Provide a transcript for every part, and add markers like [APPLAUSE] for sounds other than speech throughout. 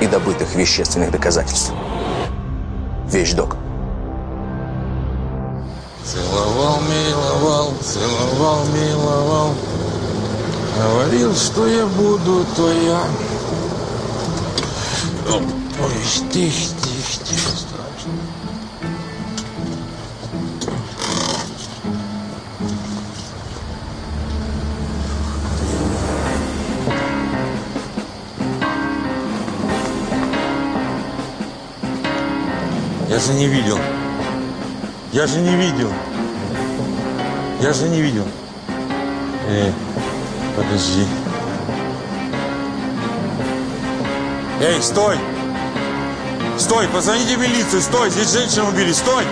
и добытых вещественных доказательств. Вещдок. Целовал, миловал, целовал, миловал. Говорил, что я буду твоя. Ой, тихо, тихо, тихо, Я же не видел. Я же не видел. Я же не видел. Эй, подожди. Эй, стой! Стой, позвоните в милицию, стой, здесь женщину убили, стой!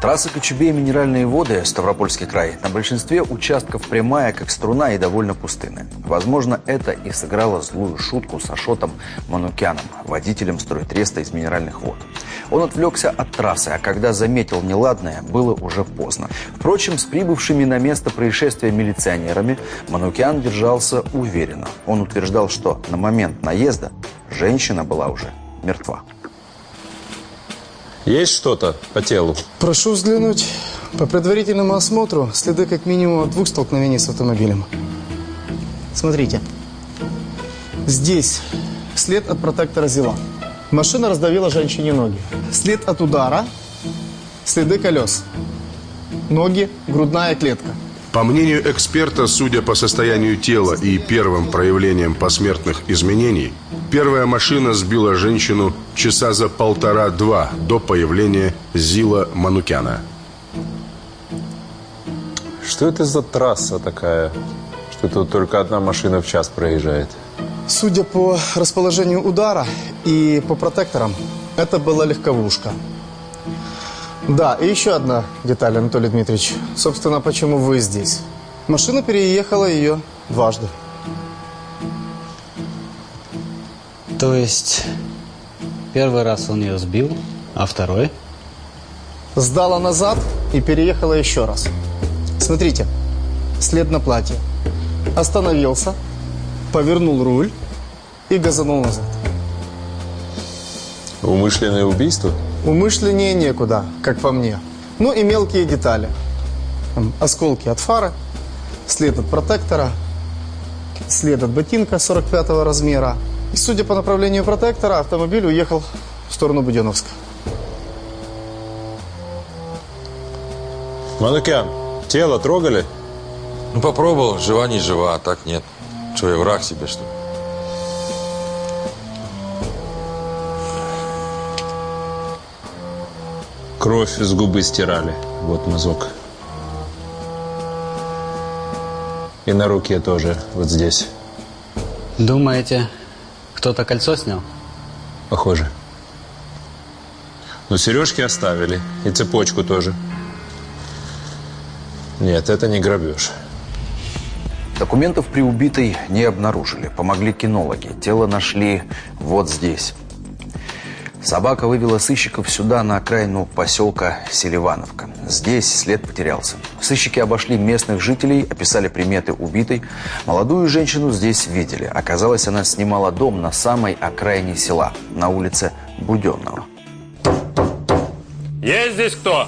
Трасса Кочубей «Минеральные воды» Ставропольский край на большинстве участков прямая, как струна и довольно пустынная. Возможно, это и сыграло злую шутку с Ашотом Манукяном, водителем стройтреста из «Минеральных вод». Он отвлекся от трассы, а когда заметил неладное, было уже поздно. Впрочем, с прибывшими на место происшествия милиционерами Манукян держался уверенно. Он утверждал, что на момент наезда женщина была уже мертва. Есть что-то по телу? Прошу взглянуть. По предварительному осмотру следы как минимум двух столкновений с автомобилем. Смотрите. Здесь след от протектора зила. Машина раздавила женщине ноги. След от удара. Следы колес. Ноги, грудная клетка. По мнению эксперта, судя по состоянию тела и первым проявлениям посмертных изменений, первая машина сбила женщину часа за полтора-два до появления Зила Манукяна. Что это за трасса такая, что тут только одна машина в час проезжает? Судя по расположению удара и по протекторам, это была легковушка. Да, и еще одна деталь, Анатолий Дмитриевич. Собственно, почему вы здесь? Машина переехала ее дважды. То есть, первый раз он ее сбил, а второй? Сдала назад и переехала еще раз. Смотрите, след на платье. Остановился, повернул руль и газанул назад. Умышленное убийство? Умышленнее некуда, как по мне. Ну и мелкие детали. Там Осколки от фары, след от протектора, след от ботинка 45 размера. И судя по направлению протектора, автомобиль уехал в сторону Буденовска. Манукян, тело трогали? Ну попробовал, жива не жива, а так нет. Что, я враг себе, что ли? Кровь с губы стирали. Вот мазок. И на руке тоже, вот здесь. Думаете, кто-то кольцо снял? Похоже. Но сережки оставили. И цепочку тоже. Нет, это не грабеж. Документов при убитой не обнаружили. Помогли кинологи. Тело нашли вот здесь. Собака вывела сыщиков сюда, на окраину поселка Селивановка. Здесь след потерялся. Сыщики обошли местных жителей, описали приметы убитой. Молодую женщину здесь видели. Оказалось, она снимала дом на самой окраине села, на улице Буденного. Есть здесь кто?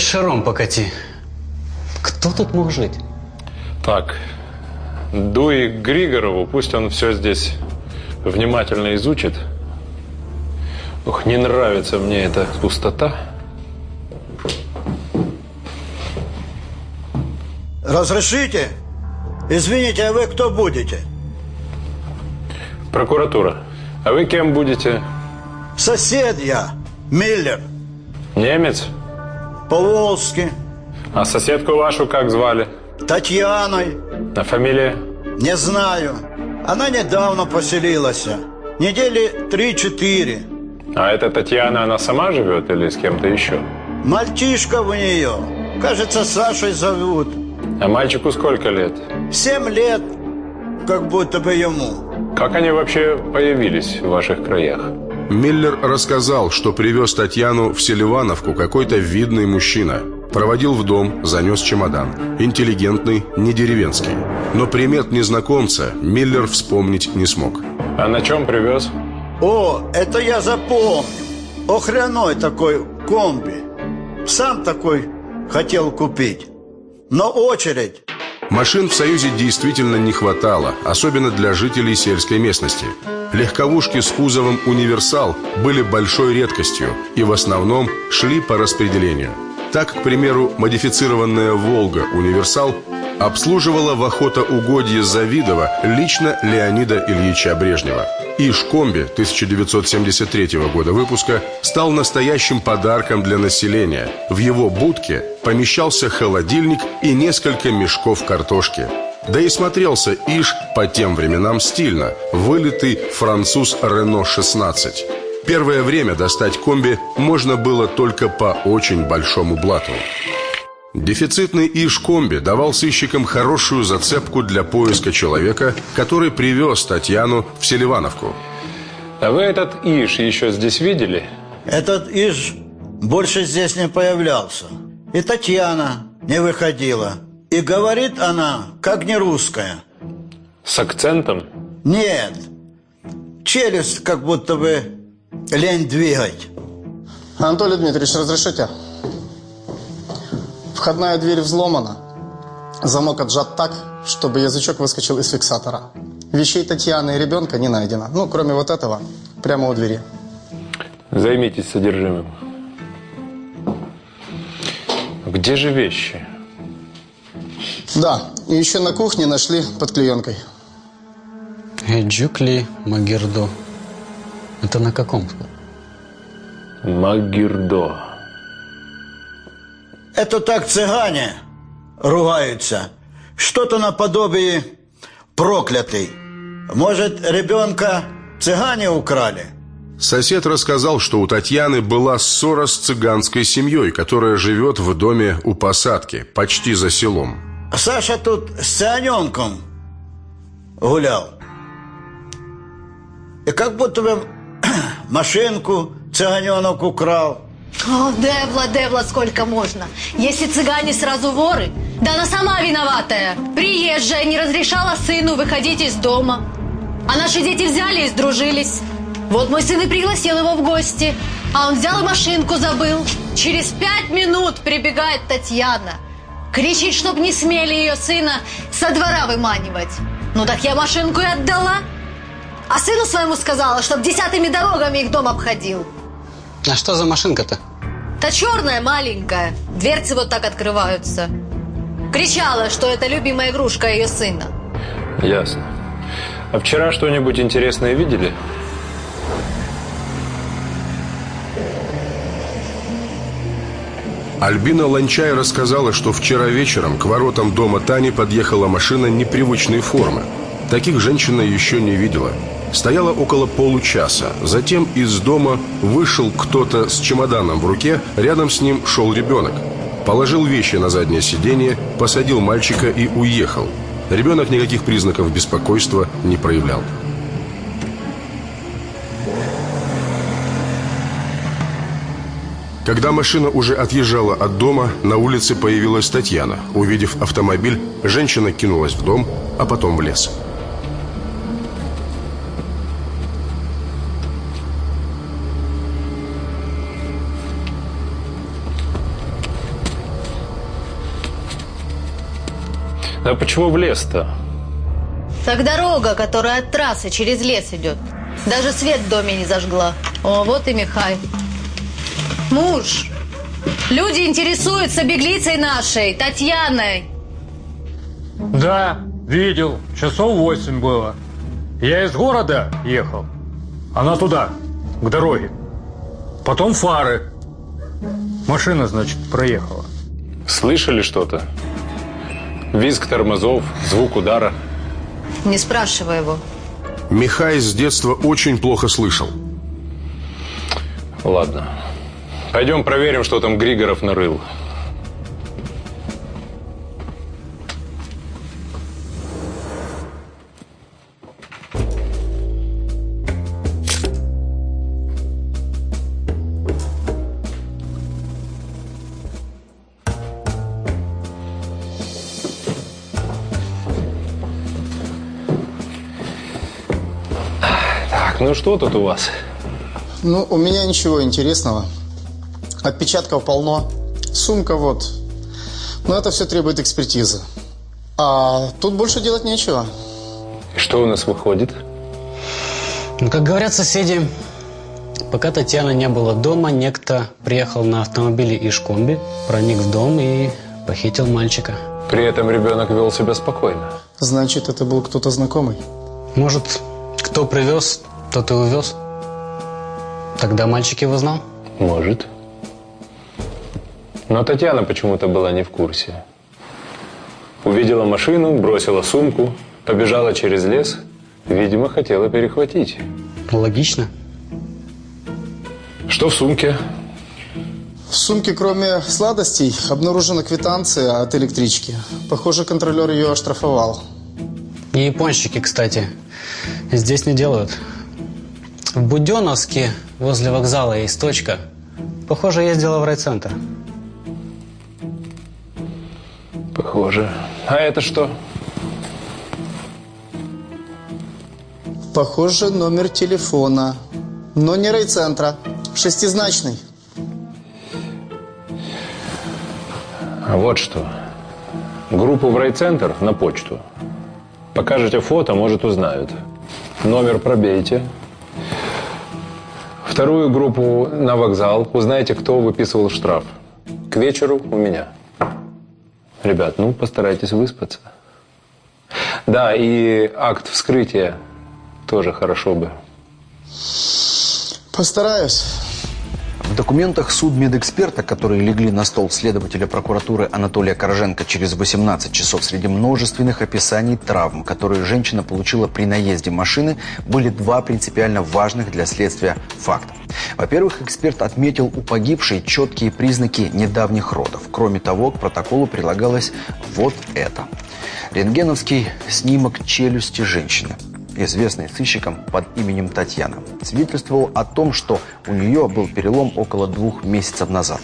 Хоть шаром покати. Кто тут мог жить? Так, дуй к Григорову, пусть он все здесь внимательно изучит. Ух, не нравится мне эта пустота. Разрешите? Извините, а вы кто будете? Прокуратура. А вы кем будете? Сосед я, Миллер, Немец? По-волжски, А соседку вашу как звали? Татьяной. А фамилия? Не знаю. Она недавно поселилась. Недели три-четыре. А эта Татьяна, она сама живет или с кем-то еще? Мальчишка у нее. Кажется, Сашей зовут. А мальчику сколько лет? Семь лет, как будто бы ему. Как они вообще появились в ваших краях? Миллер рассказал, что привез Татьяну в Селивановку какой-то видный мужчина. Проводил в дом, занес чемодан. Интеллигентный, не деревенский. Но примет незнакомца Миллер вспомнить не смог. А на чем привез? О, это я запомню. Охряной такой комби. Сам такой хотел купить. Но очередь. Машин в Союзе действительно не хватало, особенно для жителей сельской местности. Легковушки с кузовом «Универсал» были большой редкостью и в основном шли по распределению. Так, к примеру, модифицированная «Волга» «Универсал» обслуживала в охотоугодье Завидова лично Леонида Ильича Брежнева. Иж-комби 1973 года выпуска стал настоящим подарком для населения. В его будке помещался холодильник и несколько мешков картошки. Да и смотрелся Иж по тем временам стильно, вылитый француз Рено 16. Первое время достать комби можно было только по очень большому блату. Дефицитный Иж-комби давал сыщикам хорошую зацепку для поиска человека, который привез Татьяну в Селивановку. А вы этот Иш еще здесь видели? Этот Иж больше здесь не появлялся. И Татьяна не выходила. И говорит она, как не русская. С акцентом? Нет. Челюсть как будто бы лень двигать. Анатолий Дмитриевич, разрешите? Входная дверь взломана. Замок отжат так, чтобы язычок выскочил из фиксатора. Вещей Татьяны и ребенка не найдено. Ну, кроме вот этого, прямо у двери. Займитесь содержимым. Где же вещи? Да, и еще на кухне нашли под клеенкой. Эджукли Магердо. Это на каком? Магирдо. Это так цыгане ругаются. Что-то наподобие проклятый. Может, ребенка цыгане украли? Сосед рассказал, что у Татьяны была ссора с цыганской семьей, которая живет в доме у посадки, почти за селом. Саша тут с цыганенком гулял. И как будто бы [CLEARS THROAT] машинку цыганенок украл. О, Девла, Девла, сколько можно? Если цыгане сразу воры, да она сама виноватая. Приезжая не разрешала сыну выходить из дома. А наши дети взяли и сдружились. Вот мой сын и пригласил его в гости. А он взял и машинку забыл. Через пять минут прибегает Татьяна. Кричит, чтоб не смели ее сына со двора выманивать. Ну так я машинку и отдала. А сыну своему сказала, чтоб десятыми дорогами их дом обходил. А что за машинка-то? Та черная, маленькая. Дверцы вот так открываются. Кричала, что это любимая игрушка ее сына. Ясно. А вчера что-нибудь интересное видели? Альбина Ланчай рассказала, что вчера вечером к воротам дома Тани подъехала машина непривычной формы. Таких женщина еще не видела. Стояла около получаса. Затем из дома вышел кто-то с чемоданом в руке, рядом с ним шел ребенок. Положил вещи на заднее сиденье, посадил мальчика и уехал. Ребенок никаких признаков беспокойства не проявлял. Когда машина уже отъезжала от дома, на улице появилась Татьяна. Увидев автомобиль, женщина кинулась в дом, а потом в лес. А почему в лес-то? Так дорога, которая от трассы через лес идет. Даже свет в доме не зажгла. О, вот и Михай. Муж, люди интересуются беглицей нашей, Татьяной. Да, видел. Часов восемь было. Я из города ехал. Она туда, к дороге. Потом фары. Машина, значит, проехала. Слышали что-то? Визг тормозов, звук удара. Не спрашивай его. Михай с детства очень плохо слышал. Ладно. Пойдем проверим, что там Григоров нарыл. Так, ну что тут у вас? Ну, у меня ничего интересного. Отпечатков полно. Сумка вот. Но это все требует экспертизы. А тут больше делать нечего. Что у нас выходит? Ну, как говорят соседи, пока Татьяна не было дома, некто приехал на автомобиле Ишкомби, проник в дом и похитил мальчика. При этом ребенок вел себя спокойно. Значит, это был кто-то знакомый. Может, кто привез, тот и увез? Тогда мальчик его знал? Может. Но Татьяна почему-то была не в курсе. Увидела машину, бросила сумку, побежала через лес. Видимо, хотела перехватить. Логично. Что в сумке? В сумке, кроме сладостей, обнаружена квитанция от электрички. Похоже, контролер ее оштрафовал. И японщики, кстати, здесь не делают. В Буденовске возле вокзала есть точка. Похоже, ездила в райцентр. Похоже. А это что? Похоже, номер телефона. Но не райцентра. Шестизначный. А вот что. Группу в райцентр на почту. Покажете фото, может, узнают. Номер пробейте. Вторую группу на вокзал. Узнаете, кто выписывал штраф. К вечеру у меня. Ребят, ну, постарайтесь выспаться. Да, и акт вскрытия тоже хорошо бы. Постараюсь. Документах судмедэксперта, которые легли на стол следователя прокуратуры Анатолия Корженко через 18 часов, среди множественных описаний травм, которые женщина получила при наезде машины, были два принципиально важных для следствия факта. Во-первых, эксперт отметил у погибшей четкие признаки недавних родов. Кроме того, к протоколу прилагалось вот это. Рентгеновский снимок челюсти женщины известный сыщиком под именем Татьяна, свидетельствовал о том, что у нее был перелом около двух месяцев назад.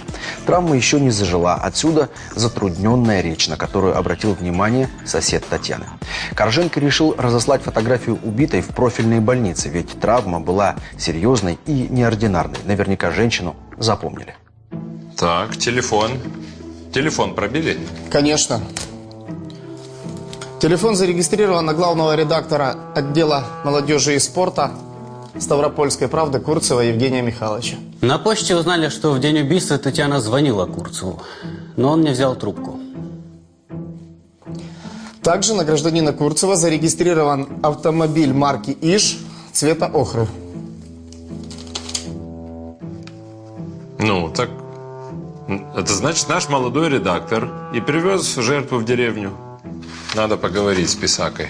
Травма еще не зажила, отсюда затрудненная речь, на которую обратил внимание сосед Татьяны. Корженко решил разослать фотографию убитой в профильные больницы, ведь травма была серьезной и неординарной. Наверняка женщину запомнили. Так, телефон. Телефон пробили? Конечно. Телефон зарегистрирован на главного редактора отдела молодежи и спорта Ставропольской правды Курцева Евгения Михайловича. На почте узнали, что в день убийства Татьяна звонила Курцеву, но он не взял трубку. Также на гражданина Курцева зарегистрирован автомобиль марки «Иж» цвета охры. Ну, так это значит наш молодой редактор и привез жертву в деревню. Надо поговорить с Писакой.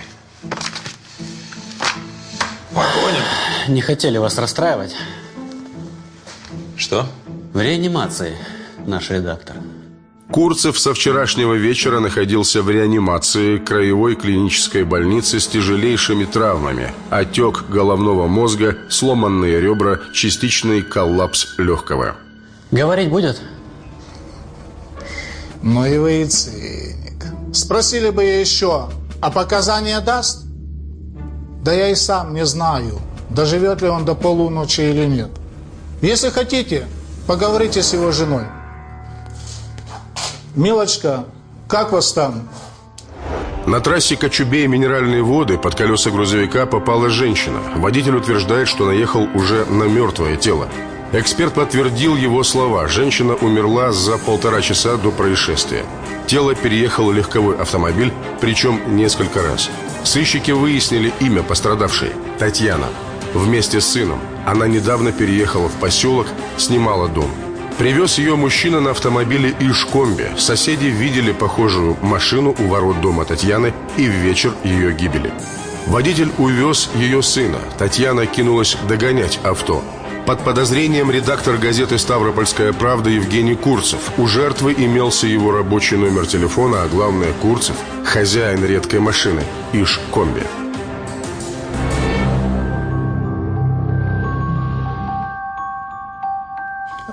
Погоним. Не хотели вас расстраивать. Что? В реанимации наш редактор. Курцев со вчерашнего вечера находился в реанимации краевой клинической больницы с тяжелейшими травмами. Отек головного мозга, сломанные ребра, частичный коллапс легкого. Говорить будет? Ну и вы и. Спросили бы еще, а показания даст? Да я и сам не знаю, доживет ли он до полуночи или нет. Если хотите, поговорите с его женой. Милочка, как вас там? На трассе Кочубей минеральные воды под колеса грузовика попала женщина. Водитель утверждает, что наехал уже на мертвое тело. Эксперт подтвердил его слова. Женщина умерла за полтора часа до происшествия. Тело переехал легковой автомобиль, причем несколько раз. Сыщики выяснили имя пострадавшей – Татьяна. Вместе с сыном. Она недавно переехала в поселок, снимала дом. Привез ее мужчина на автомобиле Ишкомби. Соседи видели похожую машину у ворот дома Татьяны и в вечер ее гибели. Водитель увез ее сына. Татьяна кинулась догонять авто. Под подозрением редактор газеты «Ставропольская правда» Евгений Курцев. У жертвы имелся его рабочий номер телефона, а главное Курцев – хозяин редкой машины Иш-комби.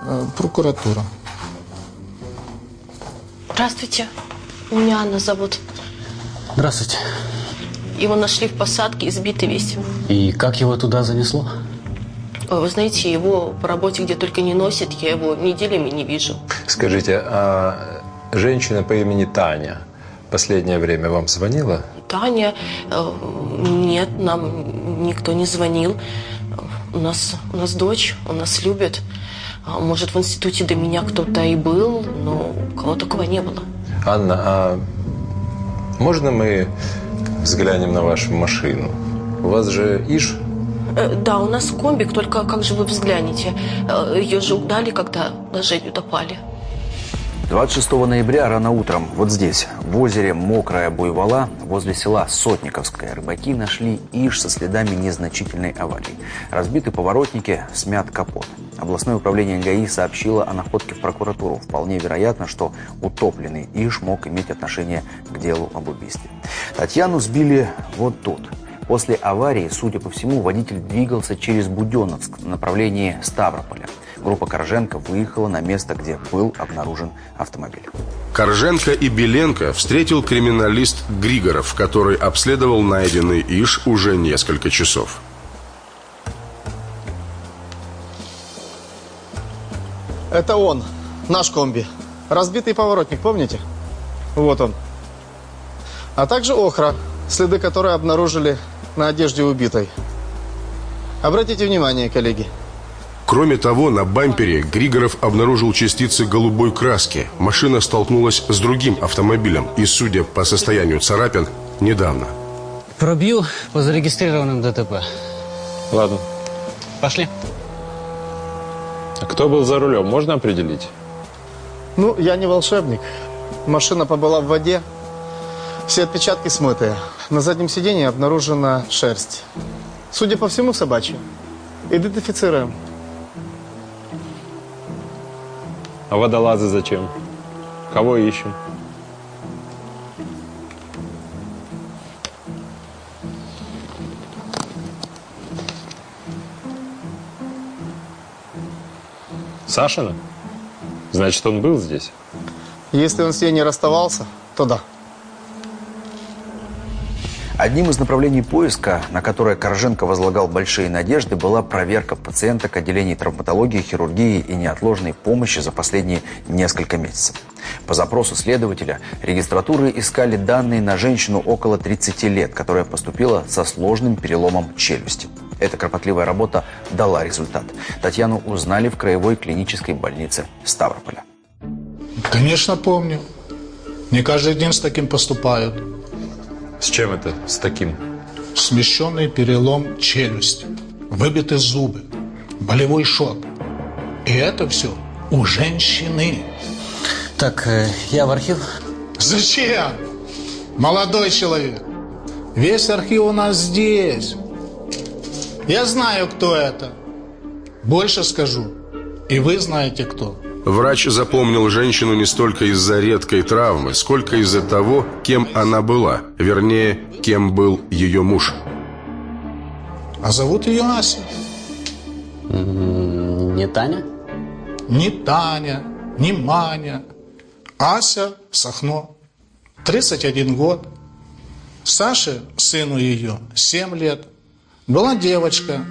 Э, Прокуратура. Здравствуйте. Меня Анна зовут. Здравствуйте. Его нашли в посадке, избитый весь. И как его туда занесло? Ой, Вы знаете, его по работе где только не носит, я его неделями не вижу. Скажите, а женщина по имени Таня последнее время вам звонила? Таня, э, нет, нам никто не звонил. У нас, у нас дочь, он нас любит. А Может, в институте до меня кто-то и был, но у кого такого не было. Анна, а можно мы взглянем на вашу машину? У вас же Иш? Э, Да, у нас комбик, только как же вы взглянете? Э, Ее же угнали, когда на Женю допали. 26 ноября рано утром вот здесь, в озере Мокрая Буйвола, возле села Сотниковское, рыбаки нашли Иш со следами незначительной аварии. Разбиты поворотники, смят капот. Областное управление ГАИ сообщило о находке в прокуратуру. Вполне вероятно, что утопленный Иш мог иметь отношение к делу об убийстве. Татьяну сбили вот тут. После аварии, судя по всему, водитель двигался через Буденновск в направлении Ставрополя. Группа Корженко выехала на место, где был обнаружен автомобиль. Корженко и Беленко встретил криминалист Григоров, который обследовал найденный Иш уже несколько часов. Это он, наш комби. Разбитый поворотник, помните? Вот он. А также охра, следы которой обнаружили на одежде убитой. Обратите внимание, коллеги. Кроме того, на бампере Григоров обнаружил частицы голубой краски. Машина столкнулась с другим автомобилем и, судя по состоянию царапин, недавно. Пробью по зарегистрированным ДТП. Ладно. Пошли. А кто был за рулем, можно определить? Ну, я не волшебник. Машина побыла в воде. Все отпечатки смытые. На заднем сиденье обнаружена шерсть. Судя по всему, собачья. Идентифицируем. А водолазы зачем? Кого ищем? Сашина? Значит, он был здесь? Если он с ней не расставался, то да. Одним из направлений поиска, на которое Корженко возлагал большие надежды, была проверка пациенток отделений травматологии, хирургии и неотложной помощи за последние несколько месяцев. По запросу следователя регистратуры искали данные на женщину около 30 лет, которая поступила со сложным переломом челюсти. Эта кропотливая работа дала результат. Татьяну узнали в краевой клинической больнице Ставрополя. Конечно, помню. Не каждый день с таким поступают. С чем это? С таким? Смещенный перелом челюсти, выбиты зубы, болевой шок. И это все у женщины. Так, э, я в архив. Зачем? Молодой человек. Весь архив у нас здесь. Я знаю, кто это. Больше скажу. И вы знаете, кто. Врач запомнил женщину не столько из-за редкой травмы, сколько из-за того, кем она была. Вернее, кем был ее муж. А зовут ее Ася. Не Таня? Ни Таня, ни Маня. Ася Сахно. 31 год. Саше, сыну ее, 7 лет. Была девочка,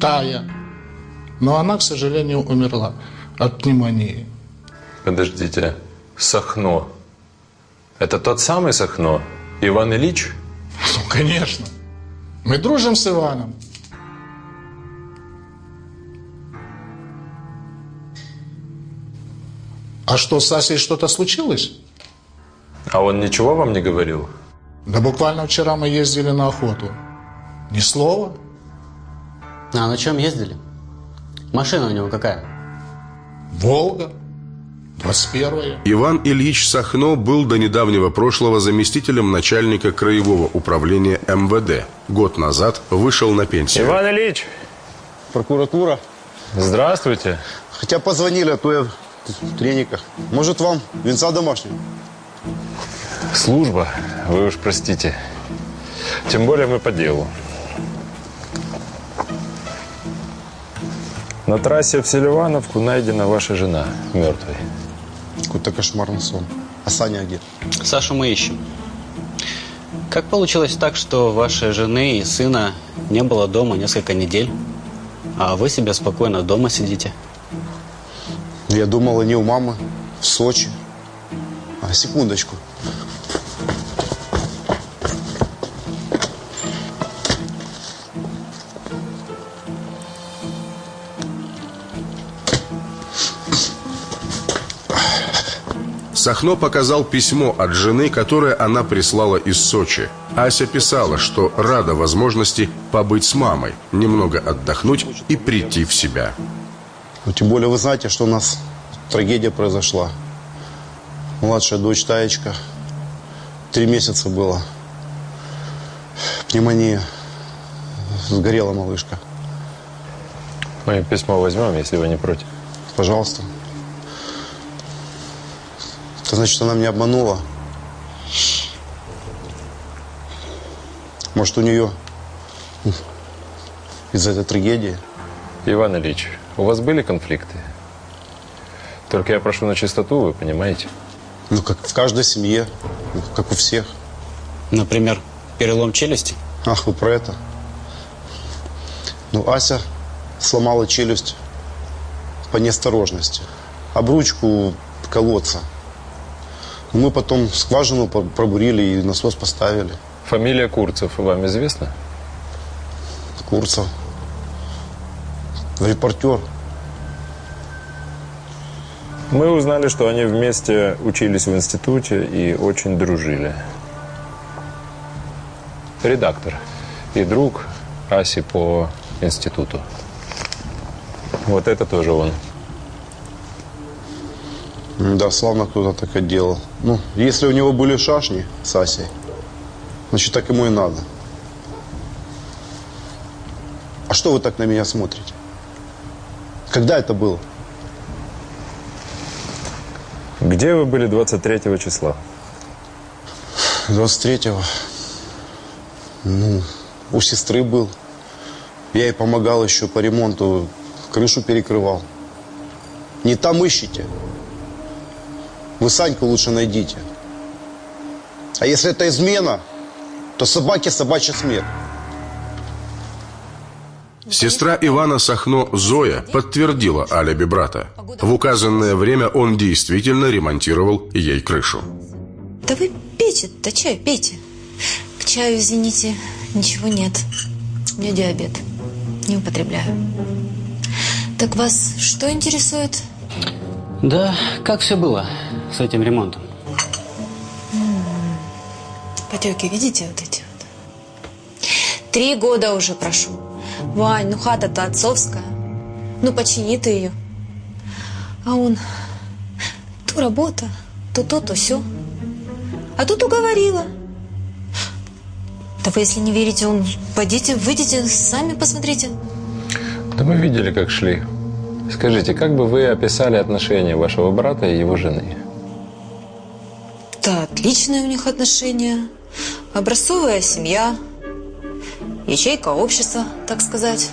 Тая. Но она, к сожалению, умерла от пневмонии. Подождите. Сахно. Это тот самый Сахно? Иван Ильич? Ну, конечно. Мы дружим с Иваном. А что, с Асей что-то случилось? А он ничего вам не говорил? Да буквально вчера мы ездили на охоту. Ни слова. А на чем ездили? Машина у него какая? Волга. 21 Иван Ильич Сахно был до недавнего прошлого заместителем начальника краевого управления МВД. Год назад вышел на пенсию. Иван Ильич, Прокуратура. здравствуйте. Хотя позвонили, а то я в трениках. Может, вам венца домашнего? Служба, вы уж простите. Тем более мы по делу. На трассе в Селивановку найдена ваша жена мертвой. Какой-то кошмарный сон. А Саня где? Сашу мы ищем. Как получилось так, что вашей жены и сына не было дома несколько недель, а вы себе спокойно дома сидите? Я думал, они у мамы в Сочи. А, секундочку. Сахно показал письмо от жены, которое она прислала из Сочи. Ася писала, что рада возможности побыть с мамой, немного отдохнуть и прийти в себя. Ну, тем более вы знаете, что у нас трагедия произошла. Младшая дочь Таечка. Три месяца было. Пневмония. Сгорела малышка. Мы письмо возьмем, если вы не против. Пожалуйста. Это значит, она меня обманула. Может, у нее из-за этой трагедии? Иван Ильич, у вас были конфликты? Только я прошу на чистоту, вы понимаете? Ну, как в каждой семье, ну, как у всех. Например, перелом челюсти? Ах, вы про это? Ну, Ася сломала челюсть по неосторожности. Об ручку колодца. Мы потом скважину пробурили и насос поставили. Фамилия Курцев вам известна? Курцев. Репортер. Мы узнали, что они вместе учились в институте и очень дружили. Редактор и друг Аси по институту. Вот это тоже он. Да, славно кто-то так и делал. Ну, если у него были шашни с Асей, значит, так ему и надо. А что вы так на меня смотрите? Когда это было? Где вы были 23 числа? 23-го. Ну, у сестры был. Я ей помогал еще по ремонту, крышу перекрывал. Не там ищите. Вы Саньку лучше найдите. А если это измена, то собаке собачья смерть. Сестра Ивана Сахно Зоя подтвердила алиби брата. В указанное время он действительно ремонтировал ей крышу. Да вы пейте, да чай, пейте. К чаю, извините, ничего нет. У меня диабет. Не употребляю. Так вас что интересует? Да, как все было с этим ремонтом? Потеки, видите вот эти вот? Три года уже прошу. Вань, ну хата-то отцовская. Ну почини ты ее. А он то работа, то то, то все. А тут уговорила. Да вы, если не верите, он, пойдите, выйдите, сами посмотрите. Да мы видели, как шли. Скажите, как бы вы описали отношения вашего брата и его жены? Да, отличные у них отношения. Образцовая семья. Ячейка общества, так сказать.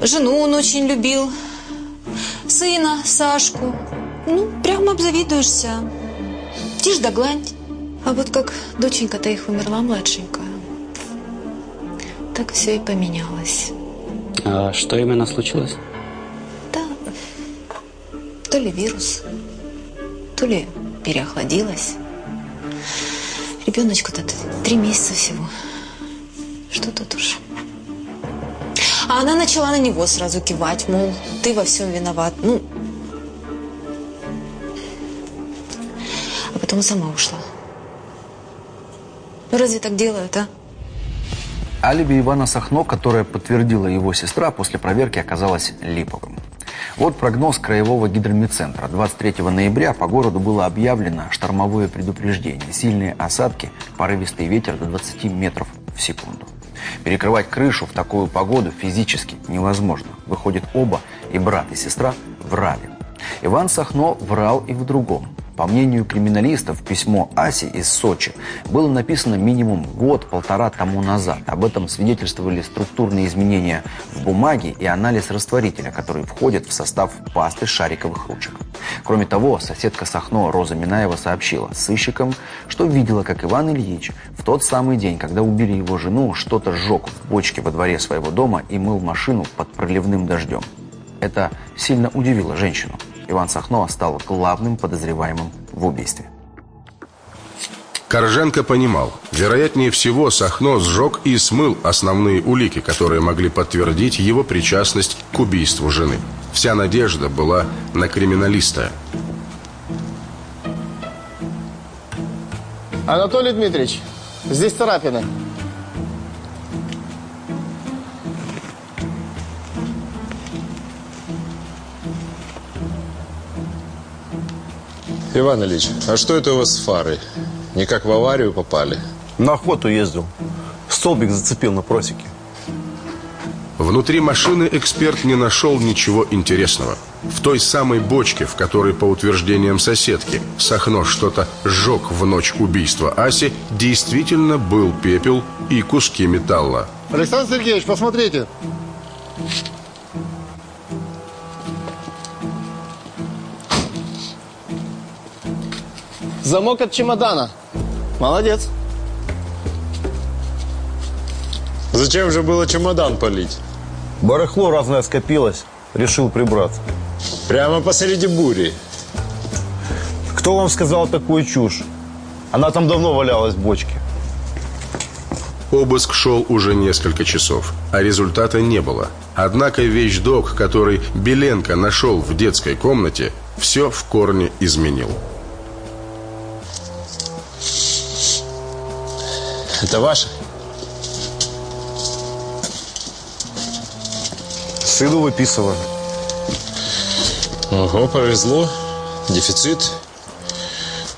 Жену он очень любил. Сына, Сашку. Ну, прямо обзавидуешься. Тишь да гладь. А вот как доченька-то их умерла младшенькая. Так все и поменялось. А что именно случилось? То ли вирус, то ли переохладилась. Ребеночку-то три месяца всего. Что тут уж. А она начала на него сразу кивать, мол, ты во всем виноват. Ну, а потом сама ушла. Ну, разве так делают, а? Алиби Ивана Сахно, которое подтвердила его сестра, после проверки оказалось липовым. Вот прогноз Краевого гидромедцентра. 23 ноября по городу было объявлено штормовое предупреждение. Сильные осадки, порывистый ветер до 20 метров в секунду. Перекрывать крышу в такую погоду физически невозможно. Выходит, оба, и брат, и сестра, врали. Иван Сахно врал и в другом. По мнению криминалистов, письмо Аси из Сочи было написано минимум год-полтора тому назад. Об этом свидетельствовали структурные изменения в бумаге и анализ растворителя, который входит в состав пасты шариковых ручек. Кроме того, соседка Сахно Роза Минаева сообщила сыщикам, что видела, как Иван Ильич в тот самый день, когда убили его жену, что-то сжег в бочке во дворе своего дома и мыл машину под проливным дождем. Это сильно удивило женщину. Иван Сахно стал главным подозреваемым в убийстве. Корженко понимал, вероятнее всего Сахно сжег и смыл основные улики, которые могли подтвердить его причастность к убийству жены. Вся надежда была на криминалиста. Анатолий Дмитриевич, здесь царапины. Иван Ильич, а что это у вас с фарой? Никак в аварию попали? На охоту ездил. Столбик зацепил на просеке. Внутри машины эксперт не нашел ничего интересного. В той самой бочке, в которой, по утверждениям соседки, Сахно что-то сжег в ночь убийства Аси, действительно был пепел и куски металла. Александр Сергеевич, посмотрите. Замок от чемодана. Молодец. Зачем же было чемодан полить? Барахло разное скопилось. Решил прибраться. Прямо посреди бури. Кто вам сказал такую чушь? Она там давно валялась в бочке. Обыск шел уже несколько часов, а результата не было. Однако вещдок, который Беленко нашел в детской комнате, все в корне изменил. Это ваше? Сыну выписываю. Ого, повезло. Дефицит.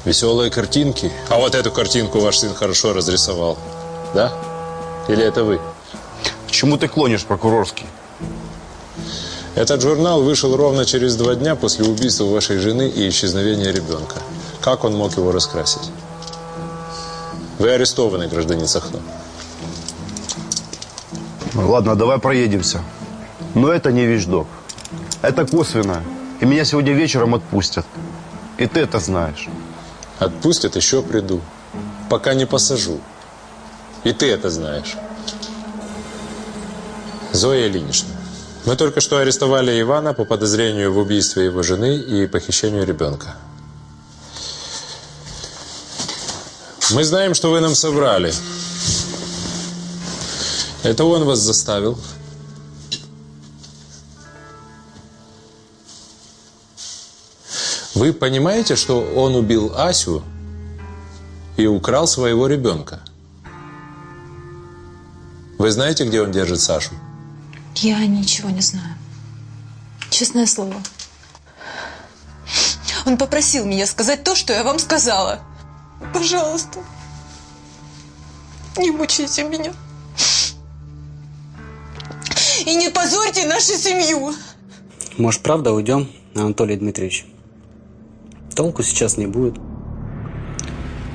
Веселые картинки. А вот эту картинку ваш сын хорошо разрисовал. Да? Или это вы? К чему ты клонишь, прокурорский? Этот журнал вышел ровно через два дня после убийства вашей жены и исчезновения ребенка. Как он мог его раскрасить? Вы арестованы, гражданин Сахно. Ладно, давай проедемся. Но это не вещдок. Это косвенно. И меня сегодня вечером отпустят. И ты это знаешь. Отпустят, еще приду. Пока не посажу. И ты это знаешь. Зоя Ильинична, мы только что арестовали Ивана по подозрению в убийстве его жены и похищению ребенка. Мы знаем, что вы нам собрали. Это он вас заставил. Вы понимаете, что он убил Асю и украл своего ребенка? Вы знаете, где он держит Сашу? Я ничего не знаю. Честное слово. Он попросил меня сказать то, что я вам сказала. Пожалуйста, не мучайте меня. И не позорьте нашу семью. Может, правда уйдем, Анатолий Дмитриевич? Толку сейчас не будет.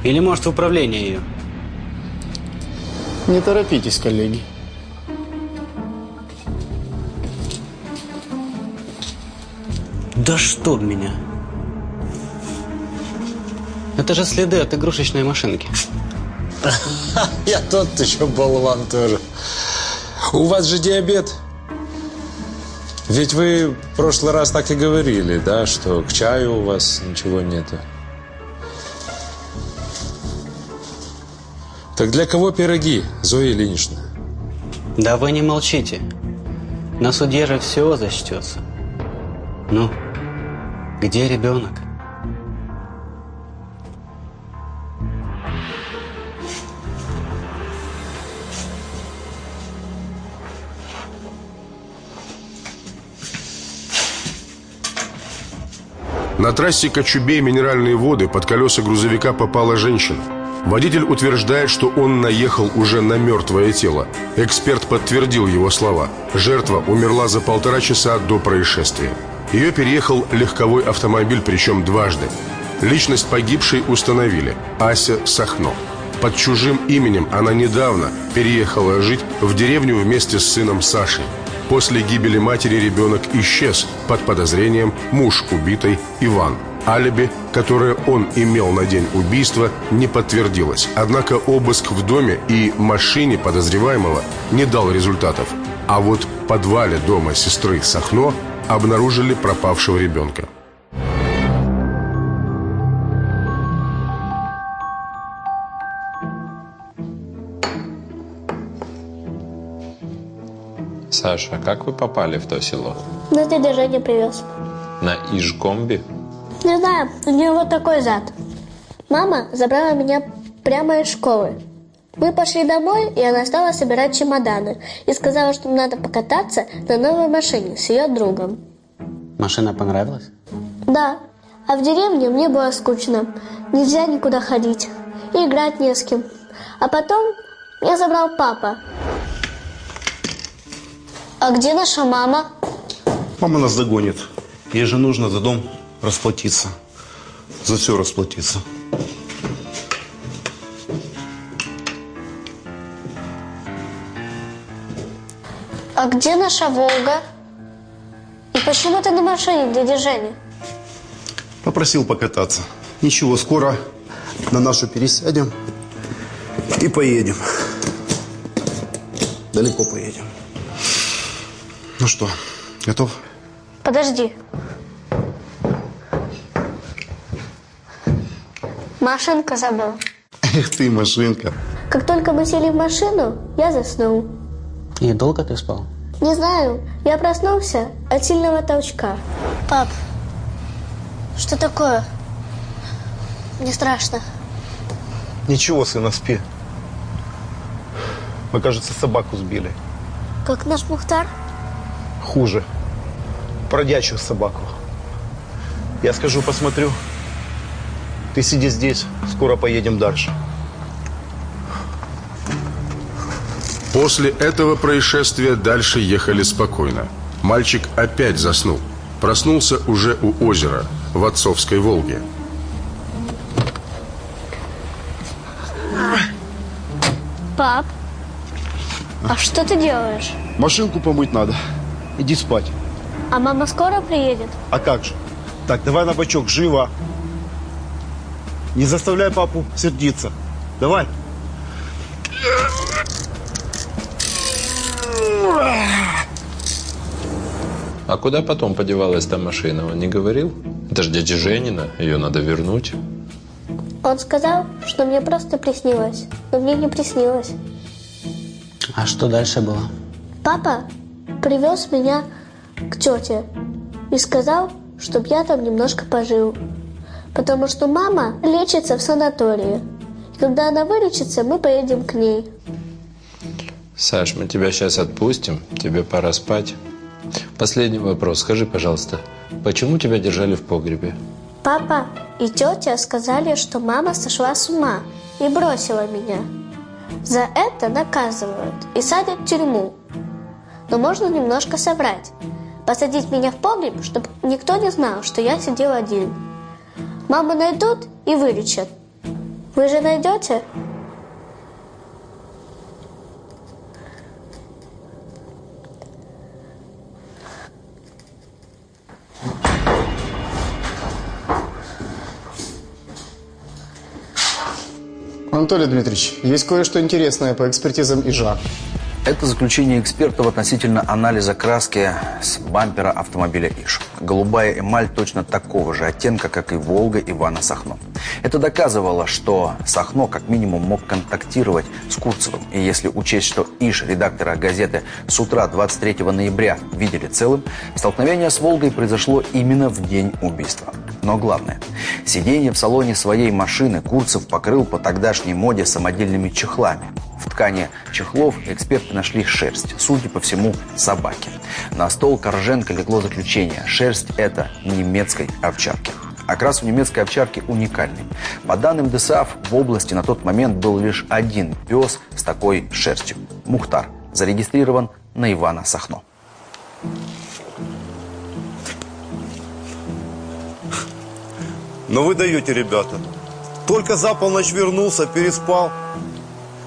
Или, может, в управление ее? Не торопитесь, коллеги. Да чтоб меня. Это же следы от игрушечной машинки. [LAUGHS] Я тот еще болван тоже. У вас же диабет. Ведь вы в прошлый раз так и говорили, да, что к чаю у вас ничего нету. Так для кого пироги, Зоя Ильинична? Да вы не молчите. На суде же все зачтется. Ну, где ребенок? На трассе Кочубей минеральные воды под колеса грузовика попала женщина. Водитель утверждает, что он наехал уже на мертвое тело. Эксперт подтвердил его слова. Жертва умерла за полтора часа до происшествия. Ее переехал легковой автомобиль, причем дважды. Личность погибшей установили – Ася Сахно. Под чужим именем она недавно переехала жить в деревню вместе с сыном Сашей. После гибели матери ребенок исчез под подозрением муж убитой Иван. Алиби, которое он имел на день убийства, не подтвердилось. Однако обыск в доме и машине подозреваемого не дал результатов. А вот в подвале дома сестры Сахно обнаружили пропавшего ребенка. Саша, как вы попали в то село? Нас дядя Женя привез. На Ижкомби? Не знаю, у нее вот такой зад. Мама забрала меня прямо из школы. Мы пошли домой, и она стала собирать чемоданы. И сказала, что надо покататься на новой машине с ее другом. Машина понравилась? Да, а в деревне мне было скучно. Нельзя никуда ходить. И играть не с кем. А потом меня забрал папа. А где наша мама? Мама нас догонит. Ей же нужно за дом расплатиться. За все расплатиться. А где наша Волга? И почему ты на машине, дядя Женя? Попросил покататься. Ничего, скоро на нашу пересядем и поедем. Далеко поедем. Ну что, готов? Подожди. Машинка забыл. Эх ты, машинка. Как только мы сели в машину, я заснул. И долго ты спал? Не знаю, я проснулся от сильного толчка. Пап, что такое? Мне страшно. Ничего, сына, спи. Мы, кажется, собаку сбили. Как наш Мухтар? Хуже. Бродячую собаку. Я скажу, посмотрю. Ты сиди здесь, скоро поедем дальше. После этого происшествия дальше ехали спокойно. Мальчик опять заснул. Проснулся уже у озера, в отцовской Волге. Пап, а что ты делаешь? Машинку помыть надо. Иди спать. А мама скоро приедет? А как же? Так, давай на бочок, живо. Не заставляй папу сердиться. Давай. А куда потом подевалась та машина? Он не говорил? Это же дядя Женина, ее надо вернуть. Он сказал, что мне просто приснилось. Но мне не приснилось. А что дальше было? Папа привез меня к тете и сказал, чтобы я там немножко пожил. Потому что мама лечится в санатории. И когда она вылечится, мы поедем к ней. Саш, мы тебя сейчас отпустим. Тебе пора спать. Последний вопрос. Скажи, пожалуйста, почему тебя держали в погребе? Папа и тетя сказали, что мама сошла с ума и бросила меня. За это наказывают и садят в тюрьму. Но можно немножко соврать. Посадить меня в погреб, чтобы никто не знал, что я сидел один. Маму найдут и вылечат. Вы же найдете? Анатолий Дмитриевич, есть кое-что интересное по экспертизам ИЖа. Это заключение экспертов относительно анализа краски с бампера автомобиля «Иш». Голубая эмаль точно такого же оттенка, как и «Волга» Ивана Сахно. Это доказывало, что Сахно как минимум мог контактировать с Курцевым. И если учесть, что «Иш» редактора газеты с утра 23 ноября видели целым, столкновение с «Волгой» произошло именно в день убийства. Но главное, сиденье в салоне своей машины Курцев покрыл по тогдашней моде самодельными чехлами. В ткани чехлов эксперты нашли шерсть, судя по всему, собаки. На стол Корженко легло заключение. Шерсть – это немецкой овчарки. Окрас у немецкой овчарки уникальный. По данным ДСАФ, в области на тот момент был лишь один пес с такой шерстью – Мухтар. Зарегистрирован на Ивана Сахно. Но вы даете, ребята. Только за полночь вернулся, переспал.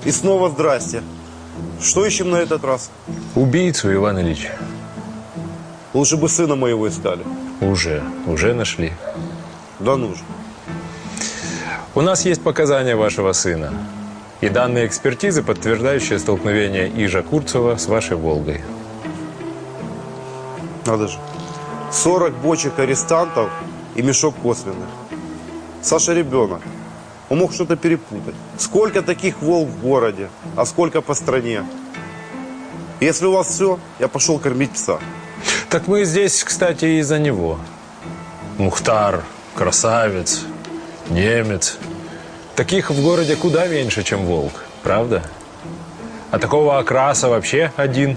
И снова здрасте. Что ищем на этот раз? Убийцу, Иван Ильич. Лучше бы сына моего искали. Уже, уже нашли. Да ну же. У нас есть показания вашего сына. И данные экспертизы, подтверждающие столкновение Ижа Курцева с вашей «Волгой». Надо же. 40 бочек арестантов и мешок косвенных. Саша ребенок. Он мог что-то перепутать. Сколько таких волк в городе, а сколько по стране. Если у вас все, я пошел кормить пса. Так мы здесь, кстати, из-за него. Мухтар, красавец, немец. Таких в городе куда меньше, чем волк, правда? А такого окраса вообще один.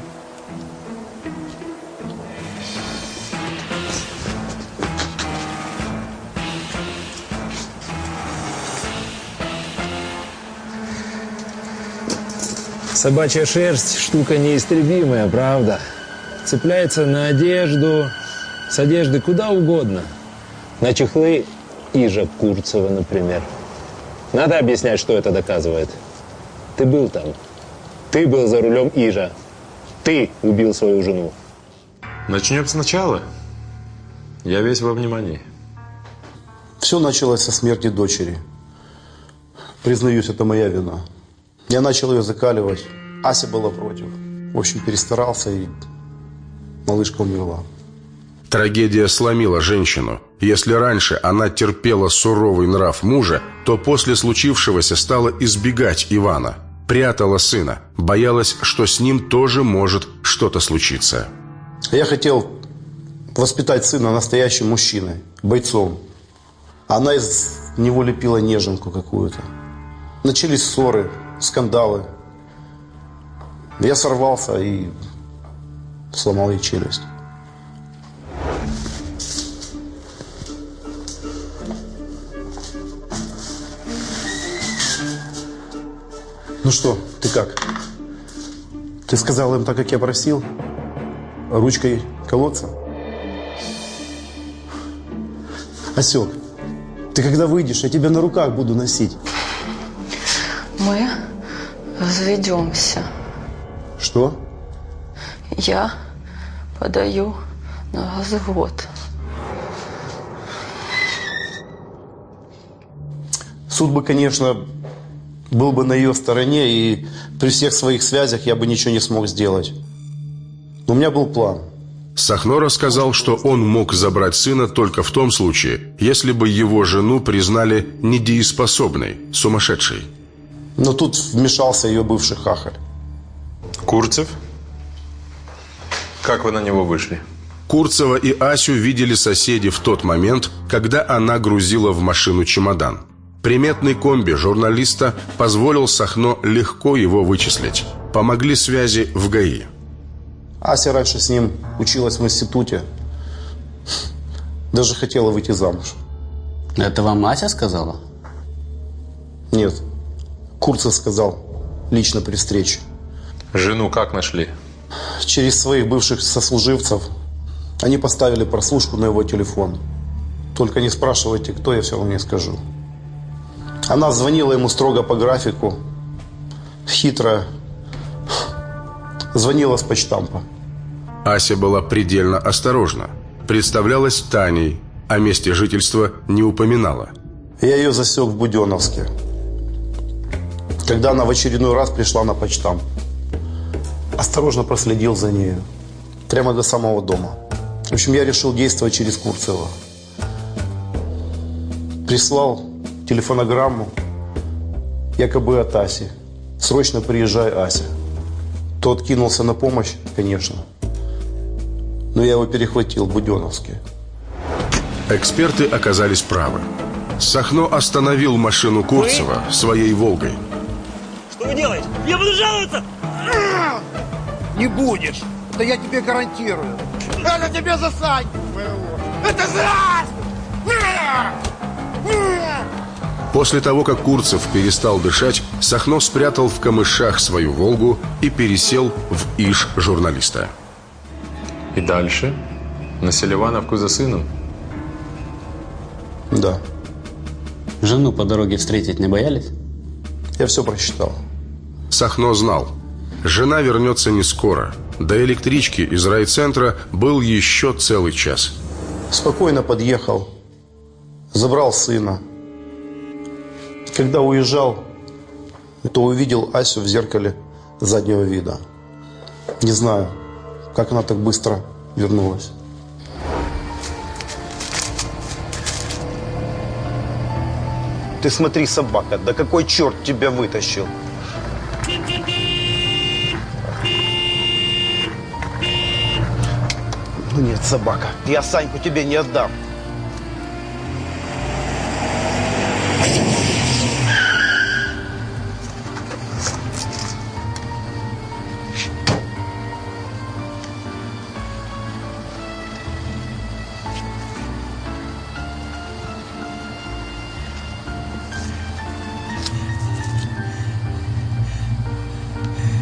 Собачья шерсть – штука неистребимая, правда? Цепляется на одежду, с одежды куда угодно. На чехлы Ижа Курцева, например. Надо объяснять, что это доказывает. Ты был там. Ты был за рулем Ижа. Ты убил свою жену. Начнем сначала. Я весь во внимании. Все началось со смерти дочери. Признаюсь, это моя вина. Я начал ее закаливать. Ася была против. В общем, перестарался и малышка умерла. Трагедия сломила женщину. Если раньше она терпела суровый нрав мужа, то после случившегося стала избегать Ивана. Прятала сына. Боялась, что с ним тоже может что-то случиться. Я хотел воспитать сына настоящим мужчиной, бойцом. Она из него лепила неженку какую-то. Начались ссоры, скандалы. Я сорвался и сломал ей челюсть. Ну что, ты как? Ты сказал им так, как я просил? Ручкой колоться? Осек, ты когда выйдешь, я тебя на руках буду носить. Разведемся. Что? Я подаю на развод. Суд бы, конечно, был бы на ее стороне, и при всех своих связях я бы ничего не смог сделать. Но у меня был план. Сахно рассказал, что он мог забрать сына только в том случае, если бы его жену признали недееспособной, сумасшедшей. Но тут вмешался ее бывший хахаль. Курцев? Как вы на него вышли? Курцева и Асю видели соседи в тот момент, когда она грузила в машину чемодан. Приметный комби журналиста позволил Сахно легко его вычислить. Помогли связи в ГАИ. Ася раньше с ним училась в институте. Даже хотела выйти замуж. Это вам Ася сказала? Нет. Курцев сказал. Лично при встрече. Жену как нашли? Через своих бывших сослуживцев. Они поставили прослушку на его телефон. Только не спрашивайте, кто, я все равно не скажу. Она звонила ему строго по графику. Хитро. Звонила с почтампа. Ася была предельно осторожна. Представлялась Таней, о месте жительства не упоминала. Я ее засек в Буденовске. Когда она в очередной раз пришла на почтамп. осторожно проследил за нею. Прямо до самого дома. В общем, я решил действовать через Курцева. Прислал телефонограмму, якобы от Аси. Срочно приезжай, Ася. Тот кинулся на помощь, конечно. Но я его перехватил, Буденовский. Эксперты оказались правы. Сахно остановил машину Курцева своей «Волгой». Что вы делаете? Я буду жаловаться! Не будешь. Это я тебе гарантирую. Это тебе за Саню твоего. Это за После того, как Курцев перестал дышать, Сахно спрятал в камышах свою «Волгу» и пересел в иш журналиста. И дальше? На Селивановку за сыном? Да. Жену по дороге встретить не боялись? Я все прочитал. Сахно знал. Жена вернется не скоро. До электрички из райцентра был еще целый час. Спокойно подъехал. Забрал сына. Когда уезжал, то увидел Асю в зеркале заднего вида. Не знаю, как она так быстро вернулась. Ты смотри, собака, да какой черт тебя вытащил? Нет, собака, я Саньку тебе не отдам.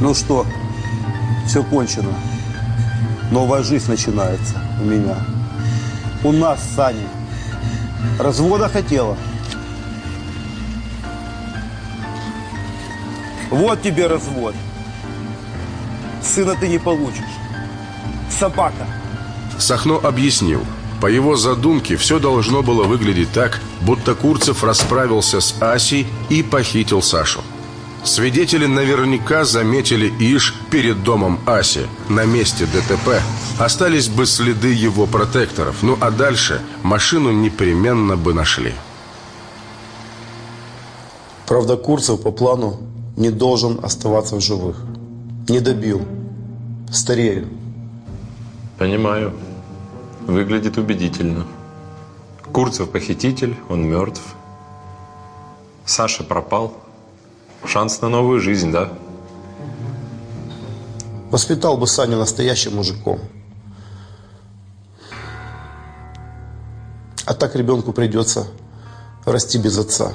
Ну что, все кончено. Новая жизнь начинается у меня. У нас с Саней. Развода хотела. Вот тебе развод. Сына ты не получишь. Собака. Сахно объяснил. По его задумке все должно было выглядеть так, будто Курцев расправился с Асей и похитил Сашу. Свидетели наверняка заметили Иш перед домом Аси. На месте ДТП остались бы следы его протекторов. Ну а дальше машину непременно бы нашли. Правда, Курцев по плану не должен оставаться в живых. Не добил. Старею. Понимаю. Выглядит убедительно. Курцев похититель, он мертв. Саша пропал. Шанс на новую жизнь, да? Воспитал бы Саню настоящим мужиком. А так ребенку придется расти без отца.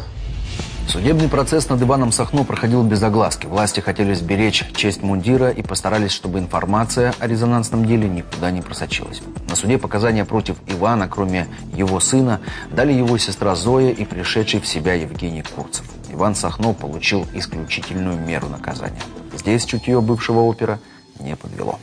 Судебный процесс над Иваном Сахно проходил без огласки. Власти хотели сберечь честь мундира и постарались, чтобы информация о резонансном деле никуда не просочилась. На суде показания против Ивана, кроме его сына, дали его сестра Зоя и пришедший в себя Евгений Курцев. Иван Сахно получил исключительную меру наказания. Здесь чутье бывшего опера не подвело.